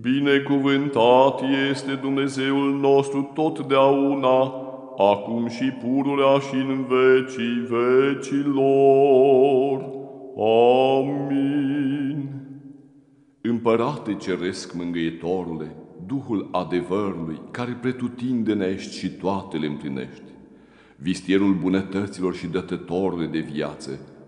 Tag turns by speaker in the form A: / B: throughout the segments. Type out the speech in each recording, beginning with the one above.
A: Binecuvântat este Dumnezeul nostru totdeauna, acum și pururea și în vecii vecilor. Amin.
B: Împărate ceresc mângâietorule, Duhul adevărului, care pretutindene ești și toate le împlinești, vistierul bunătăților și dătătorule de viață,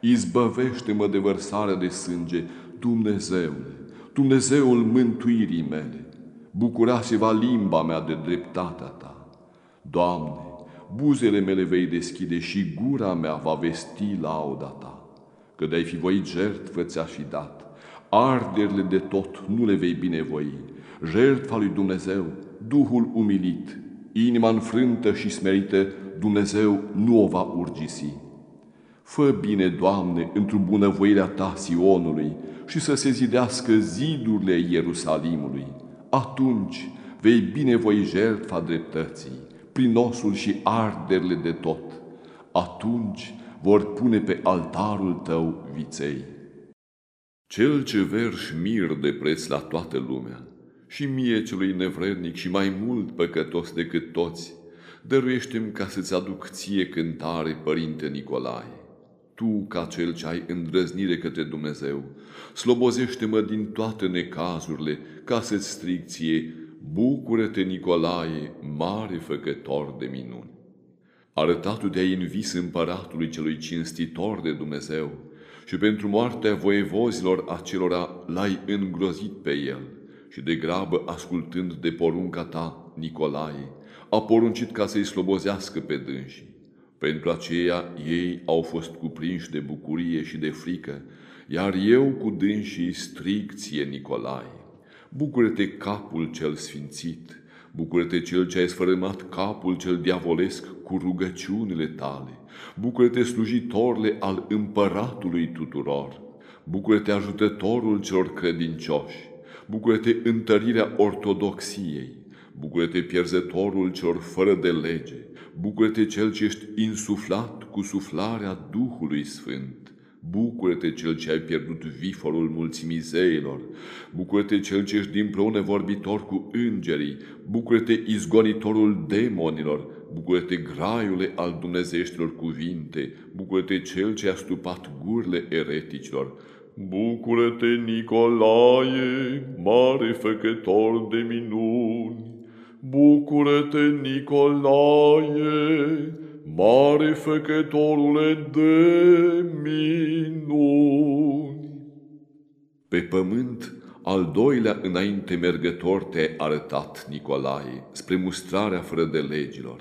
B: Izbăvește-mă de vărsarea de sânge, Dumnezeule, Dumnezeul mântuirii mele. Bucura-se-va limba mea de dreptatea ta. Doamne, buzele mele vei deschide și gura mea va vesti lauda ta. Că de-ai fi voit jertfă ți-a fi dat, arderile de tot nu le vei binevoi, jertfa lui Dumnezeu, Duhul umilit, inima înfrântă și smerită, Dumnezeu nu o va urgisi. Fă bine, Doamne, într-o bunăvoirea Ta Sionului și să se zidească zidurile Ierusalimului. Atunci vei binevoi jertfa dreptății, prin osul și arderile de tot. Atunci vor pune pe altarul Tău viței. Cel ce verși mir de preț la toată lumea și mie celui nevrednic și mai mult păcătos decât toți, dăruiește-mi ca să-ți aduc ție cântare, Părinte Nicolae. Tu, ca cel ce ai îndrăznire către Dumnezeu, slobozește-mă din toate necazurile ca să-ți strig ție, bucură-te, Nicolae, mare făcător de minuni. Arătatul de-ai în vis împăratului celui cinstitor de Dumnezeu și pentru moartea voievozilor acelora l-ai îngrozit pe el și de grabă ascultând de porunca ta, Nicolae, a poruncit ca să-i slobozească pe dânsii. Pentru aceea ei au fost cuprinși de bucurie și de frică, iar eu cu dânsii strig ție, Nicolae. Bucură-te capul cel sfințit, bucură-te cel ce ai sfărâmat capul cel diavolesc cu rugăciunile tale, bucură-te slujitorle al împăratului tuturor, bucură-te ajutătorul celor credincioși, bucură-te întărirea ortodoxiei, bucură-te pierzătorul celor fără de lege, bucură-te cel ce ești insuflat cu suflarea Duhului Sfânt, bucură-te cel ce ai pierdut viforul mulțimii zeilor, bucură-te cel ce ești din vorbitor cu îngerii, bucură-te izgonitorul demonilor, bucură-te graiule al dumnezeieștilor cuvinte, bucură-te cel ce a stupat gurile ereticilor, Bucură-te, Nicolae, mare făcător de minuni! Bucură-te, Nicolae, mare făcătorule de minuni! Pe pământ, al doilea înainte mergător te-ai arătat, Nicolae, spre mustrarea fără de legilor,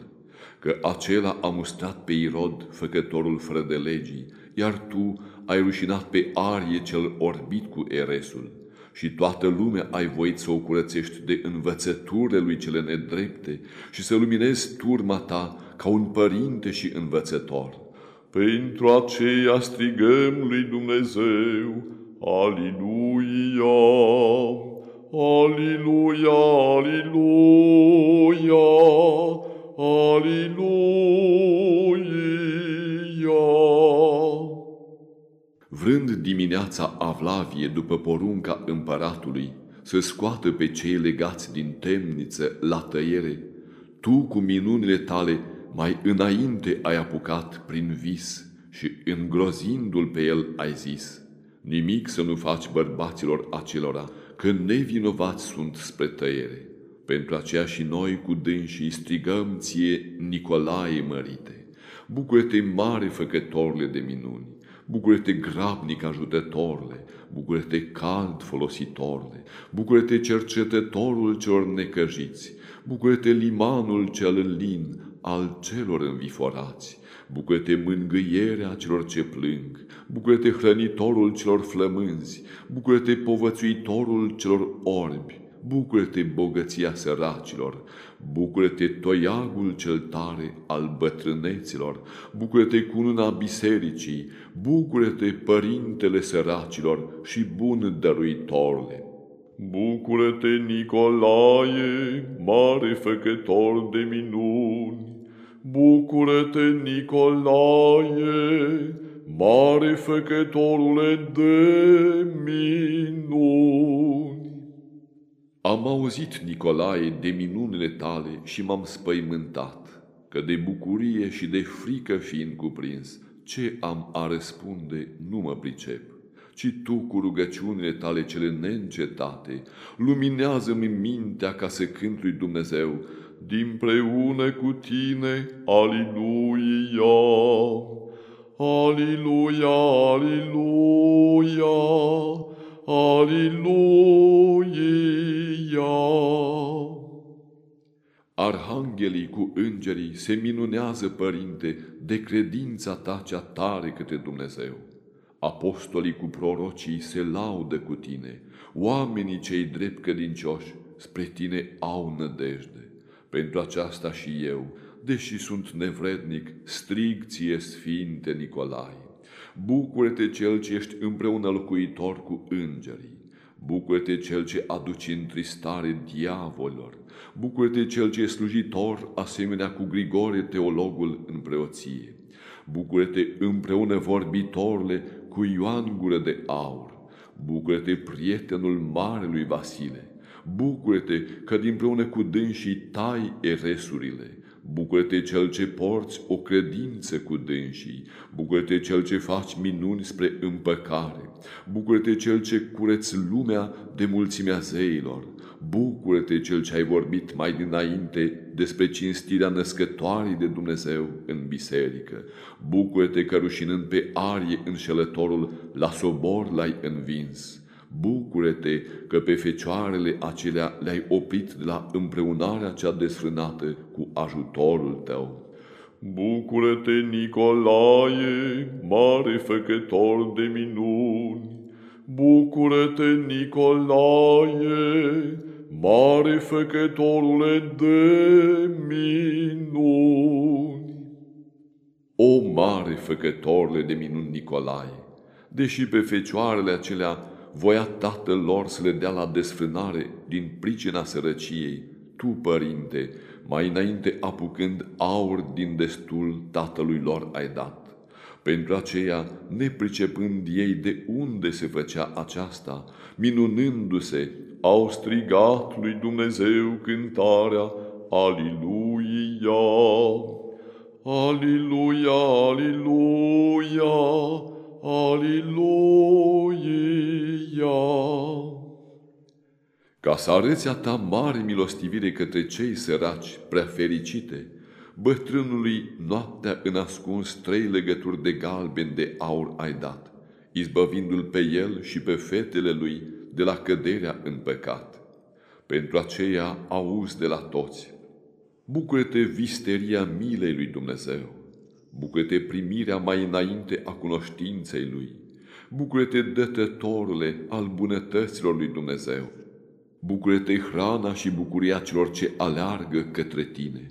B: că acela a mustrat pe Irod, făcătorul fără de legii, iar tu ai rușinat pe Arie cel orbit cu Eresul și toată lumea ai voit să o curățești de învățăturile lui cele nedrepte și să luminezi turma ta ca un părinte și învățător.
A: Pentru aceea strigăm lui Dumnezeu, Aliluia, Aliluia, Aliluia, Aliluia.
B: Vrând dimineața Avlavie după porunca împăratului să scoată pe cei legați din temniță la tăiere, tu cu minunile tale mai înainte ai apucat prin vis și îngrozindu-l pe el ai zis, nimic să nu faci bărbaților acelora, că nevinovați sunt spre tăiere. Pentru aceea și noi cu dânsii strigăm ție Nicolae mărite, bucură-te mare făcătorile de minuni, bucură-te grabnic ajutătorle, bucură-te cald folositorle, bucură-te cercetătorul celor necăjiți, bucură-te limanul cel lin al celor înviforați, bucură-te mângâierea celor ce plâng, bucură-te hrănitorul celor flămânzi, bucură-te povățuitorul celor orbi, bucură-te bogăția săracilor, bucură-te toiagul cel tare al bătrâneților, bucură-te cununa bisericii, bucură-te părintele săracilor și bun dăruitorle.
A: Bucură-te, Nicolae, mare făcător de minuni! Bucură-te, Nicolae, mare făcătorule de minuni!
B: Am auzit, Nicolae, de minunile tale și m-am spăimântat, că de bucurie și de frică fiind cuprins, ce am a răspunde nu mă pricep, ci tu cu rugăciunile tale cele neîncetate, luminează-mi mintea ca să cânt lui Dumnezeu,
A: dinpreună cu tine, Aliluia! Aliluia, Aliluia, Aliluia!
B: Arhanghelii cu îngerii se minunează, Părinte, de credința ta cea tare către Dumnezeu. Apostolii cu prorocii se laudă cu tine, oamenii cei drept credincioși spre tine au nădejde. Pentru aceasta și eu, deși sunt nevrednic, strig ție, Sfinte Nicolae. Bucură-te cel ce ești împreună locuitor cu îngerii. Bucură-te cel ce aduci întristare diavolilor. Bucură-te cel ce e slujitor asemenea cu Grigore teologul în preoție. Bucură-te împreună vorbitorile cu Ioan Gură de Aur. Bucură-te prietenul marelui Vasile. Bucură-te că dinpreună cu dânsii tai eresurile. Bucură-te cel ce porți o credință cu dânsii, bucură-te cel ce faci minuni spre împăcare, bucură-te cel ce cureți lumea de mulțimea zeilor, bucură-te cel ce ai vorbit mai dinainte despre cinstirea născătoarei de Dumnezeu în biserică, bucură-te că rușinând pe arie înșelătorul, la sobor l-ai învins, Bucură-te că pe fecioarele acelea le-ai oprit de la împreunarea cea desfrânată cu ajutorul tău.
A: Bucură-te, Nicolae, mare făcător de minuni! Bucură-te, Nicolae, mare făcătorule de minuni!
B: O mare făcătorule de minuni, Nicolae, deși pe fecioarele acelea voia tatăl lor să le dea la desfrânare din pricina sărăciei, tu, părinte, mai înainte apucând aur din destul tatălui lor ai dat. Pentru aceea, nepricepând ei de unde se făcea aceasta, minunându-se, au strigat lui Dumnezeu cântarea Aliluia! Aliluia, aliluia, să arăți a ta mare milostivire către cei săraci, prea fericite, bătrânului noaptea în ascuns trei legături de galben de aur ai dat, izbăvindu-l pe el și pe fetele lui de la căderea în păcat. Pentru aceea auzi de la toți. Bucură-te visteria milei lui Dumnezeu. Bucură-te primirea mai înainte a cunoștinței lui. Bucură-te dătătorule al bunătăților lui Dumnezeu. Bucură-te hrana și bucuria celor ce aleargă către tine.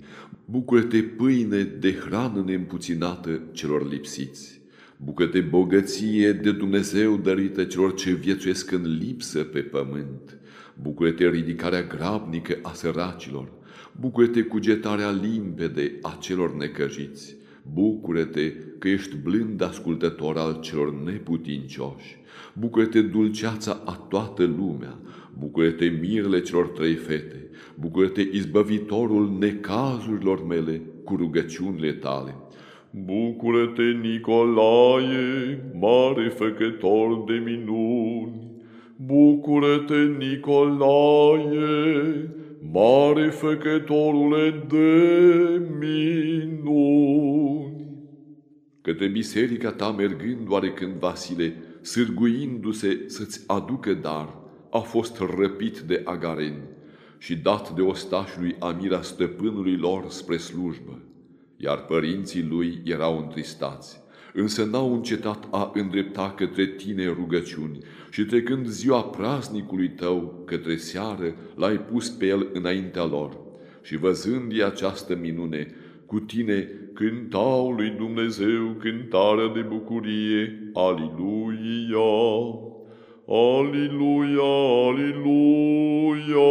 B: Bucură-te pâine de hrană neîmpuținată celor lipsiți. Bucură-te bogăție de Dumnezeu dărită celor ce viețuiesc în lipsă pe pământ. Bucură-te ridicarea grabnică a săracilor. Bucură-te cugetarea limpede a celor necăjiți. Bucură-te că ești blând ascultător al celor neputincioși. Bucură-te dulceața a toată lumea. Bucură-te mirele celor trei fete. Bucură-te izbăvitorul necazurilor mele cu rugăciunile tale.
A: Bucură-te, Nicolae, mare făcător de minuni! Bucură-te, Nicolae, mare făcătorule de minuni!
B: Către biserica ta mergând oarecând Vasile, sârguindu-se să-ți aducă dar, a fost răpit de agareni și dat de ostașului Amira stăpânului lor spre slujbă, iar părinții lui erau întristați, însă n-au încetat a îndrepta către tine rugăciuni și trecând ziua praznicului tău către seară, l-ai pus pe el înaintea lor. Și văzând această minune, cu tine cântau lui Dumnezeu cântarea de bucurie, Aliluia! Aliluia, aliluia,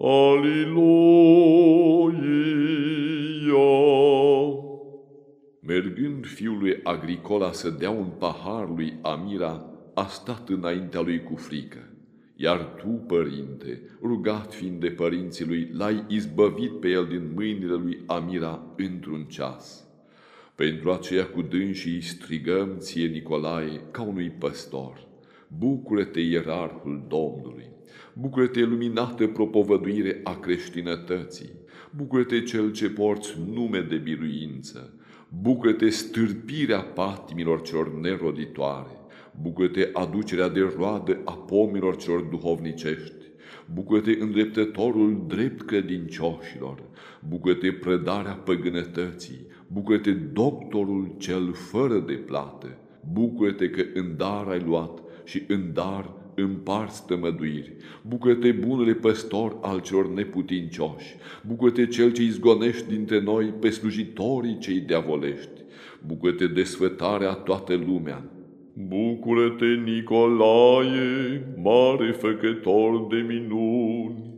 B: aliluia. Mergând fiul lui Agricola să dea un pahar lui Amira, a stat înaintea lui cu frică. Iar tu, părinte, rugat fiind de părinții lui, l-ai izbăvit pe el din mâinile lui Amira într-un ceas. Pentru aceea cu dânsii strigăm ție, Nicolae, ca unui păstor. Bucură-te, ierarhul Domnului! Bucură-te, luminată propovăduire a creștinătății! Bucură-te, cel ce porți nume de biruință! Bucură-te, stârpirea patimilor celor neroditoare! Bucură-te, aducerea de roadă a pomilor celor duhovnicești! Bucură-te, îndreptătorul drept credincioșilor! Bucură-te, prădarea păgânătății! Bucură-te, doctorul cel fără de plată! Bucură-te că în dar ai luat și în dar împarți tămăduiri. Bucură-te, bunule păstor al celor neputincioși, bucură-te cel ce izgonești dintre noi pe slujitorii cei deavolești, bucură-te desfătarea toată lumea.
A: Bucură-te, Nicolae, mare făcător de minuni!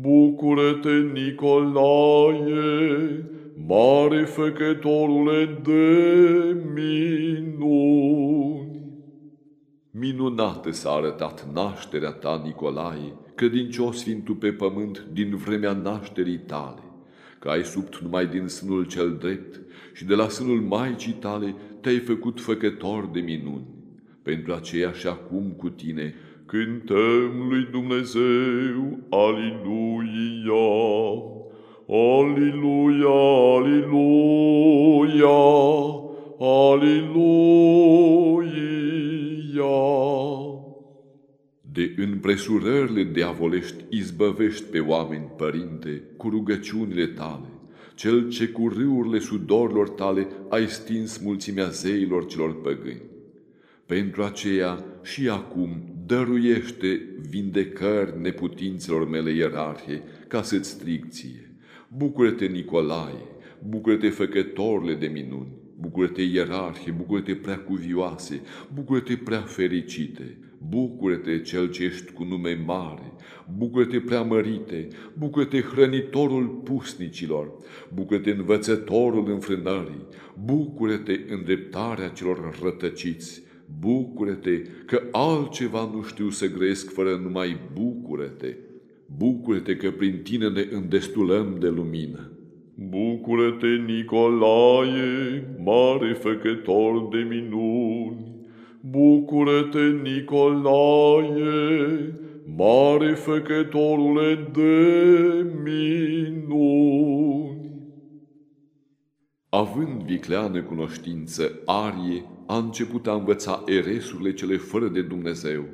A: Bucură-te, Nicolae, mare făcătorule de minuni!
B: Minunată s-a arătat nașterea ta, Nicolae, credincios fiind tu pe pământ din vremea nașterii tale, că ai subt numai din sânul cel drept și de la sânul Maicii tale te-ai făcut făcător de minuni. Pentru aceea și acum cu tine cântăm lui Dumnezeu, Aliluia, Aliluia, Aliluia, Aliluia. De împresurările diavolești izbăvești pe oameni, Părinte, cu rugăciunile tale, cel ce cu râurile sudorilor tale ai stins mulțimea zeilor celor păgâni. Pentru aceea și acum dăruiește vindecări neputințelor mele ierarhie, ca să-ți strig ție. Bucură-te, Nicolae, bucură-te, făcătorile de minuni, bucură-te, ierarhie, bucură-te, prea cuvioase, bucură-te, prea fericite, bucură-te, cel ce ești cu nume mare, bucură-te, prea mărite, bucură-te, hrănitorul pusnicilor, bucură-te, învățătorul înfrânării, bucură-te, îndreptarea celor rătăciți, bucură-te, că altceva nu știu să grăiesc fără numai bucură-te. Bucură-te că prin tine ne îndestulăm de lumină.
A: Bucură-te, Nicolae, mare făcător de minuni! Bucură-te, Nicolae, mare făcătorule de minuni!
B: Având vicleană cunoștință, Arie a început a învăța eresurile cele fără de Dumnezeu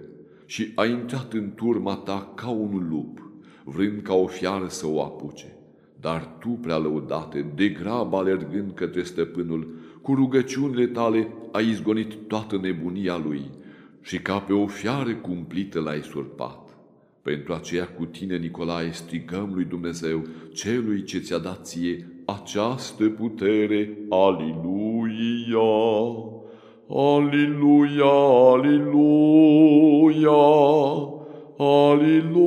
B: și a intrat în turma ta ca un lup, vrând ca o fiară să o apuce. Dar tu, prea lăudate, de grab alergând către stăpânul, cu rugăciunile tale ai izgonit toată nebunia lui și ca pe o fiară cumplită l-ai surpat. Pentru aceea cu tine, Nicolae, strigăm lui Dumnezeu, celui ce ți-a dat ție această putere, Aliluia! Aliluia, Aliluia, Aliluia.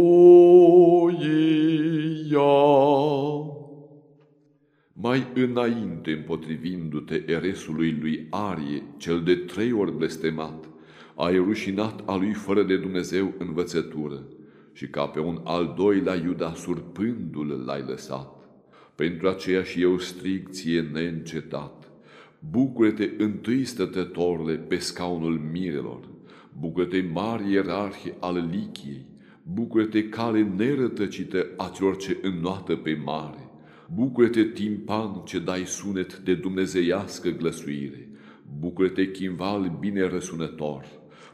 B: Mai înainte, împotrivindu-te eresului lui Arie, cel de trei ori blestemat, ai rușinat a lui fără de Dumnezeu învățătură și ca pe un al doilea Iuda surpându-l l-ai lăsat. Pentru aceea și eu strig ție neîncetat. Bucură-te întâi stătătorule pe scaunul mirelor, bucură-te mari ierarhi al Lichiei, bucură-te cale nerătăcită a celor ce înnoată pe mare, bucură-te timpan ce dai sunet de dumnezeiască glăsuire, bucură-te chimval bine răsunător,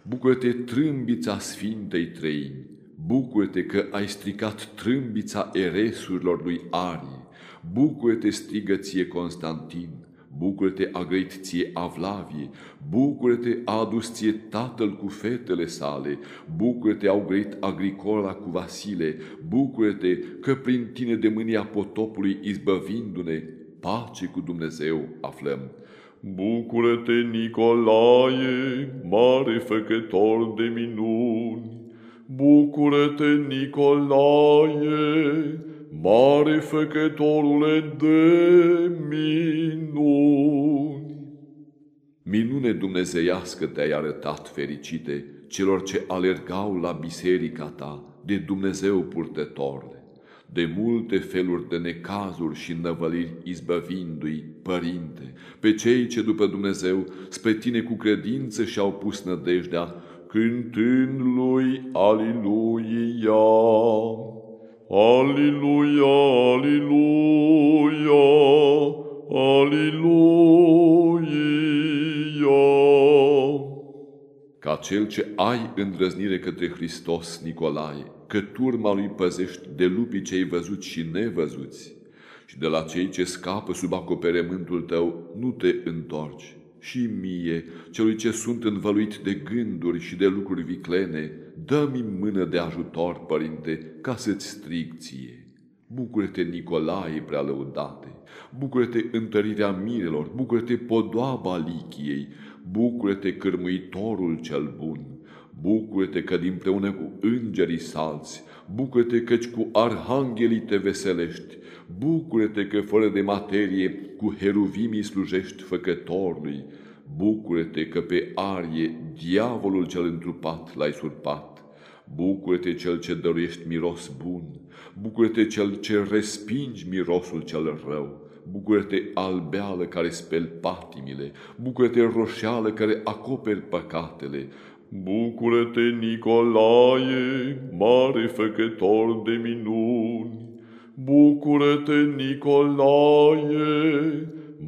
B: bucură-te trâmbița Sfintei Treimi, bucură-te că ai stricat trâmbița eresurilor lui Arie, bucură-te strigă ție Constantin, bucură-te a grăit ție Avlavie, bucură-te a adus ție tatăl cu fetele sale, bucură-te au grăit Agricola cu Vasile, bucură-te că prin tine de mânia potopului izbăvindu-ne, pace cu Dumnezeu aflăm.
A: Bucură-te, Nicolae, mare făcător de minuni! Bucură-te, Nicolae, mare făcătorule de minuni!
B: Minune dumnezeiască te-ai arătat, fericite, celor ce alergau la biserica ta de Dumnezeu purtătorle, de multe feluri de necazuri și năvăliri izbăvindu-i, Părinte, pe cei ce după Dumnezeu spre tine cu credință și-au pus nădejdea, cântând lui Aliluia.
A: Aliluia, Aliluia, Aliluia.
B: Ca cel ce ai îndrăznire către Hristos, Nicolae, că turma lui păzești de lupii cei văzuți și nevăzuți, și de la cei ce scapă sub acoperământul tău, nu te întorci. Și mie, celui ce sunt învăluit de gânduri și de lucruri viclene, dă-mi mână de ajutor, Părinte, ca să-ți strig ție. Bucură-te, Nicolae prea lăudate, bucură-te întărirea mirelor, bucură-te podoaba lichiei, bucură-te cârmuitorul cel bun, bucură-te că dinpreună cu îngerii salți, bucură-te căci cu arhanghelii te veselești, bucură-te că fără de materie cu heruvimii slujești făcătorului, bucură-te că pe arie diavolul cel întrupat l-ai surpat, Bucură-te cel ce dăruiești miros bun, bucură-te cel ce respingi mirosul cel rău, bucură-te albeală care speli patimile, bucură-te roșeală care acoperi păcatele,
A: Bucură-te, Nicolae, mare făcător de minuni! Bucură-te, Nicolae,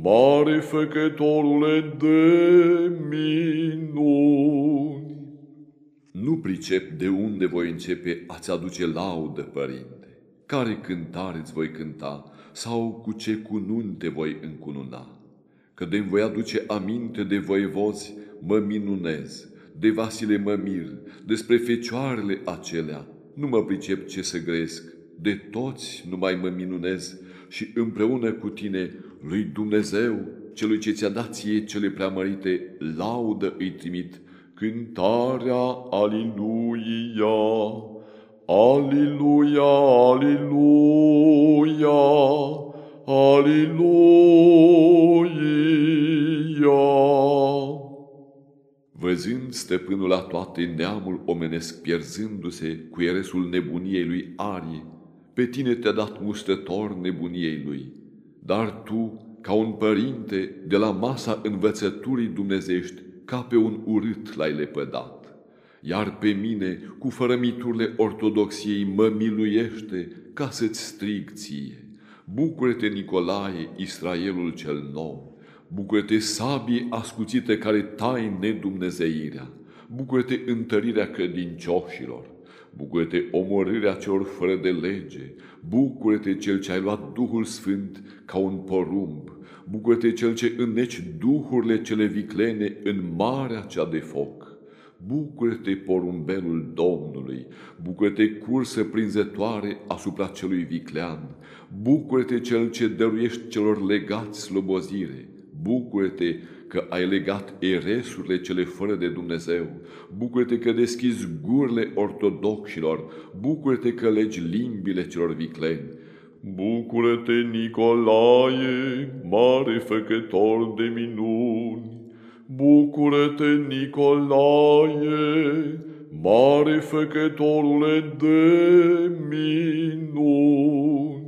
A: mare făcătorule de minuni!
B: Nu pricep de unde voi începe a-ți aduce laudă, Părinte. Care cântare îți voi cânta sau cu ce cununi te voi încununa? Că de voi aduce aminte de voivozi, mă minunez, de Vasile mă mir, despre fecioarele acelea, nu mă pricep ce să gresc, de toți nu mai mă minunez și împreună cu tine lui Dumnezeu, celui ce ți-a dat ție cele preamărite, laudă îi trimit, cântarea Aliluia, Aliluia, Aliluia, Aliluia. Văzând stăpânul la toate neamul omenesc pierzându-se cu eresul nebuniei lui Arie, pe tine te-a dat mustător nebuniei lui. Dar tu, ca un părinte, de la masa învățăturii dumnezești, ca pe un urât l-ai lepădat. Iar pe mine, cu fărămiturile ortodoxiei, mă miluiește ca să-ți strig ție. Bucură-te, Nicolae, Israelul cel nou! Bucură-te, sabie ascuțită care tai nedumnezeirea! Bucură-te, întărirea credincioșilor! Bucură-te, omorârea celor fără de lege! Bucură-te, cel ce ai luat Duhul Sfânt ca un porumb! Bucură-te, cel ce înneci duhurile cele viclene în marea cea de foc! Bucură-te, porumbelul Domnului! Bucură-te, cursă prinzătoare asupra celui viclean! Bucură-te, cel ce dăruiești celor legați slobozire! Bucură-te că ai legat eresurile cele fără de Dumnezeu. Bucură-te că deschizi gurile ortodoxilor. Bucură-te că legi limbile celor vicleni.
A: Bucură-te, Nicolae, mare făcător de minuni! Bucură-te, Nicolae, mare făcătorule de minuni!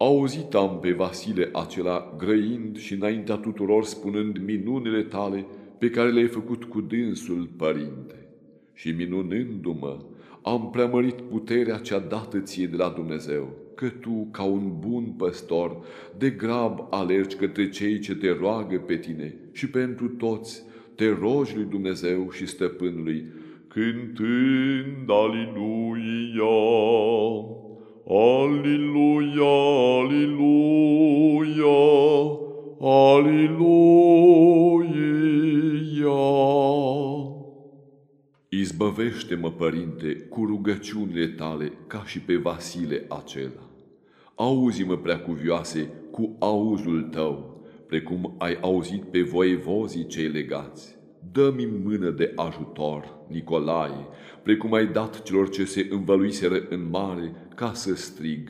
B: Auzit am pe Vasile acela grăind și înaintea tuturor spunând minunile tale pe care le-ai făcut cu dânsul, Părinte. Și minunându-mă, am preamărit puterea cea dată ție de la Dumnezeu, că tu, ca un bun păstor, de grab alergi către cei ce te roagă pe tine și pentru toți te rogi lui Dumnezeu și stăpânului,
A: cântând Aliluia, Aliluia, Aliluia, Aliluia.
B: Izbăvește-mă, Părinte, cu rugăciunile tale, ca și pe Vasile acela. Auzi-mă, preacuvioase, cu auzul tău, precum ai auzit pe voievozii cei legați. Dă-mi mână de ajutor, Nicolae, precum ai dat celor ce se învăluiseră în mare, ca să strig,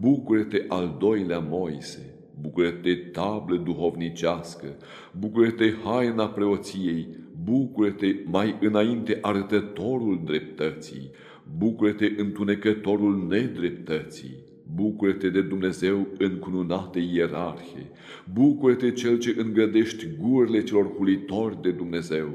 B: bucură-te al doilea Moise, bucură-te tablă duhovnicească, bucură-te haina preoției, bucură-te mai înainte arătătorul dreptății, bucură-te întunecătorul nedreptății, Bucură-te de Dumnezeu încununate ierarhie, bucură-te cel ce îngrădești gurile celor hulitori de Dumnezeu,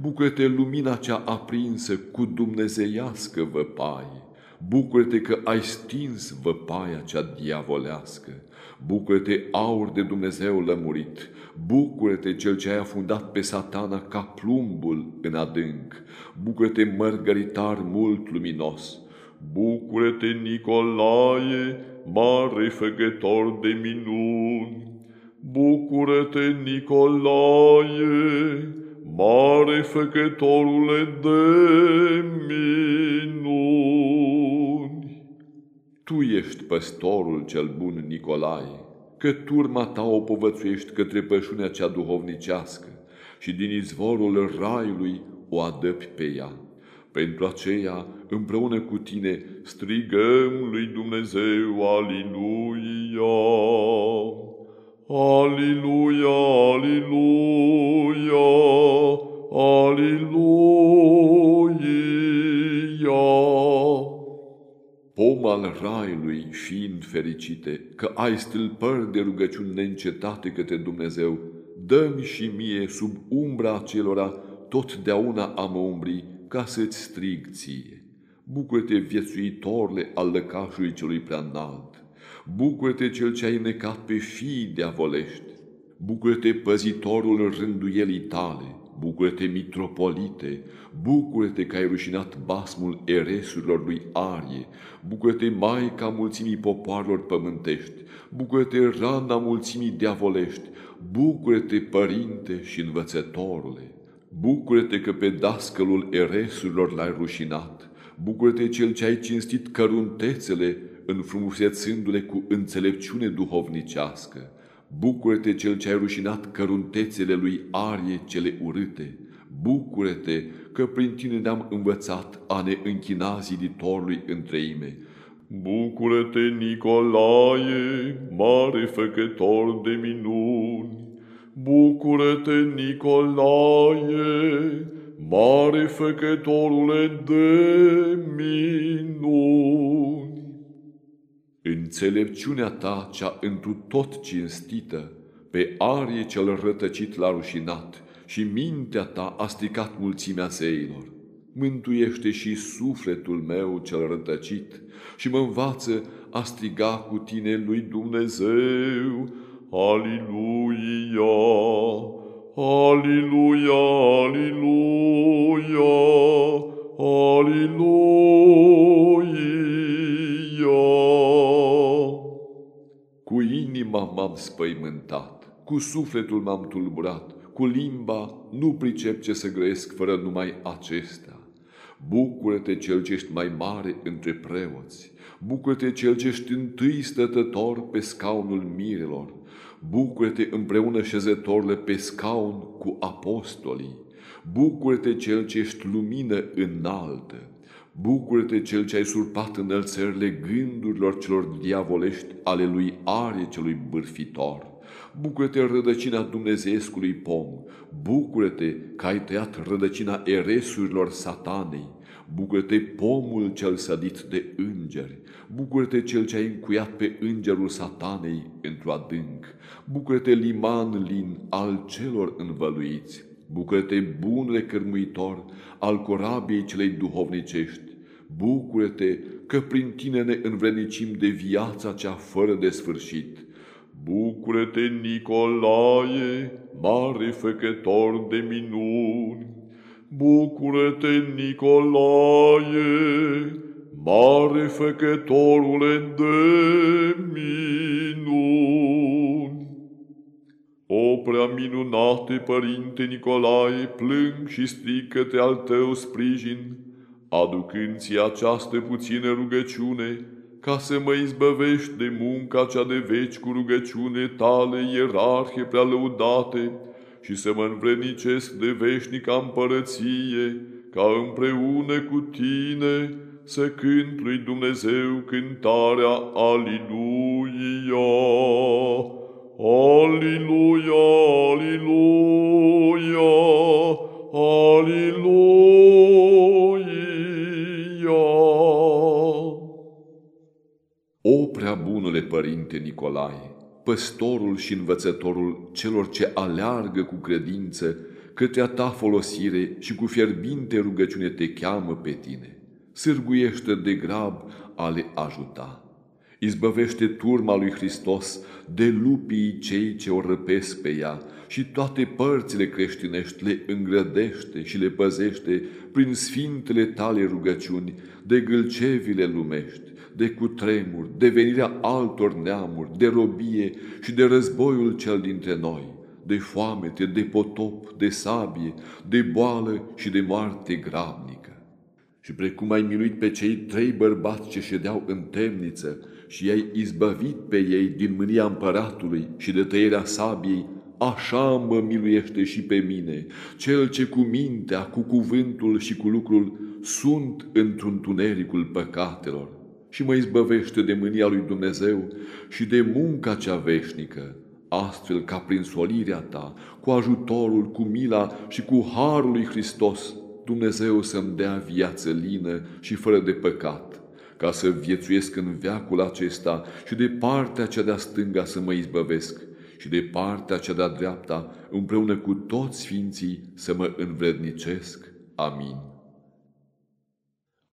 B: bucură-te lumina cea aprinsă cu dumnezeiască văpaie, bucură-te că ai stins văpaia cea diavolească, bucură-te aur de Dumnezeu lămurit, bucură-te cel ce ai afundat pe satana ca plumbul în adânc, bucură-te mărgăritar mult luminos,
A: Bucură-te, Nicolae, mare făcător de minuni! Bucură-te, Nicolae, mare făcătorule de minuni!
B: Tu ești păstorul cel bun, Nicolae, că turma ta o povățuiești către pășunea cea duhovnicească și din izvorul raiului o adăpi pe ea. Pentru aceea, împreună cu tine, strigăm lui Dumnezeu, Aliluia!
A: Aliluia, Aliluia, Aliluia!
B: Om al raiului, fiind fericite, că ai stâlpări de rugăciuni neîncetate către Dumnezeu, dă-mi și mie sub umbra acelora totdeauna am umbrii ca să-ți strig ție. Bucură-te, viețuitorle al lăcașului celui prea înalt. Bucură-te, cel ce ai necat pe fii de avolești. Bucură-te, păzitorul rânduielii tale. Bucură-te, mitropolite, bucură-te că ai rușinat basmul eresurilor lui Arie, bucură-te, Maica mulțimii popoarelor pământești, bucură-te, rana mulțimii diavolești, bucură-te, Părinte și Învățătorule, bucură-te că pe dascălul eresurilor l-ai rușinat, bucură-te cel ce ai cinstit căruntețele înfrumusețându-le cu înțelepciune duhovnicească, Bucură-te cel ce ai rușinat căruntețele lui Arie cele urâte. Bucură-te că prin tine ne-am învățat a ne închina ziditorului întreime.
A: Bucură-te, Nicolae, mare făcător de minuni. Bucură-te, Nicolae, mare făcătorule de minuni.
B: Înțelepciunea ta, cea întru tot cinstită, pe arie cel rătăcit l-a rușinat și mintea ta a stricat mulțimea zeilor. Mântuiește și sufletul meu cel rătăcit și mă învață a striga cu tine lui Dumnezeu. Aliluia! Aliluia! Aliluia! inima m-am spăimântat, cu sufletul m-am tulburat, cu limba nu pricep ce să grăiesc fără numai acestea. Bucură-te cel ce ești mai mare între preoți, bucură-te cel ce ești întâi stătător pe scaunul mirelor, bucură-te împreună șezătorile pe scaun cu apostolii, bucură-te cel ce ești lumină înaltă, Bucură-te cel ce ai surpat înălțările gândurilor celor diavolești ale lui Arie celui bârfitor. Bucură-te rădăcina Dumnezeescului pom. Bucură-te că ai tăiat rădăcina eresurilor satanei. Bucură-te pomul cel sădit de îngeri. Bucură-te cel ce ai încuiat pe îngerul satanei într-o adânc. Bucură-te liman lin al celor învăluiți. Bucură-te, bunule cărmuitor, al corabiei celei duhovnicești, bucură-te că prin tine ne învrednicim de viața cea fără de sfârșit.
A: Bucură-te, Nicolae, mare făcător de minuni! Bucură-te, Nicolae, mare făcătorule de minuni! O prea minunate, Părinte Nicolae, plâng și strig către al tău sprijin, aducând ți această puțină rugăciune, ca să mă izbăvești de munca cea de veci cu rugăciune tale, ierarhe prea lăudate, și să mă învrednicesc de veșnica împărăție, ca împreună cu tine să cânt lui Dumnezeu cântarea Aliluia. Aliluia, Aliluia, Aliluia.
B: Prea bunule Părinte Nicolae, păstorul și învățătorul celor ce aleargă cu credință către a ta folosire și cu fierbinte rugăciune te cheamă pe tine, sârguiește de grab a le ajuta. Izbăvește turma lui Hristos de lupii cei ce o răpesc pe ea și toate părțile creștinești le îngrădește și le păzește prin sfintele tale rugăciuni de gâlcevile lumești, de cutremur, de venirea altor neamuri, de robie și de războiul cel dintre noi, de foamete, de potop, de sabie, de boală și de moarte grabnică. Și precum ai miluit pe cei trei bărbați ce ședeau în temniță și i-ai izbăvit pe ei din mânia împăratului și de tăierea sabiei, așa mă miluiește și pe mine, cel ce cu mintea, cu cuvântul și cu lucrul sunt într-un tunericul păcatelor și mă izbăvește de mânia lui Dumnezeu și de munca cea veșnică, astfel ca prin solirea ta, cu ajutorul, cu mila și cu harul lui Hristos, Dumnezeu să-mi dea viață lină și fără de păcat, ca să viețuiesc în veacul acesta și de partea cea de-a stânga să mă izbăvesc și de partea cea de-a dreapta împreună cu toți sfinții să mă învrednicesc. Amin.